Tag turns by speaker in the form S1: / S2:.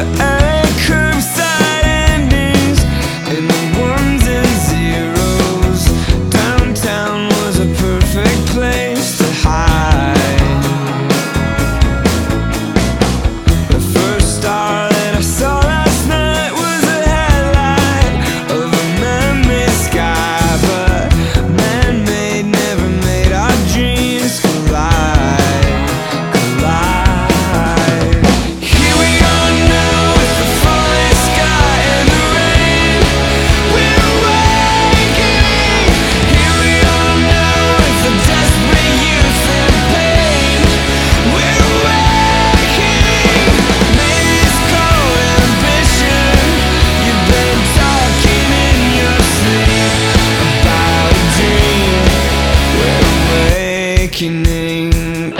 S1: to sing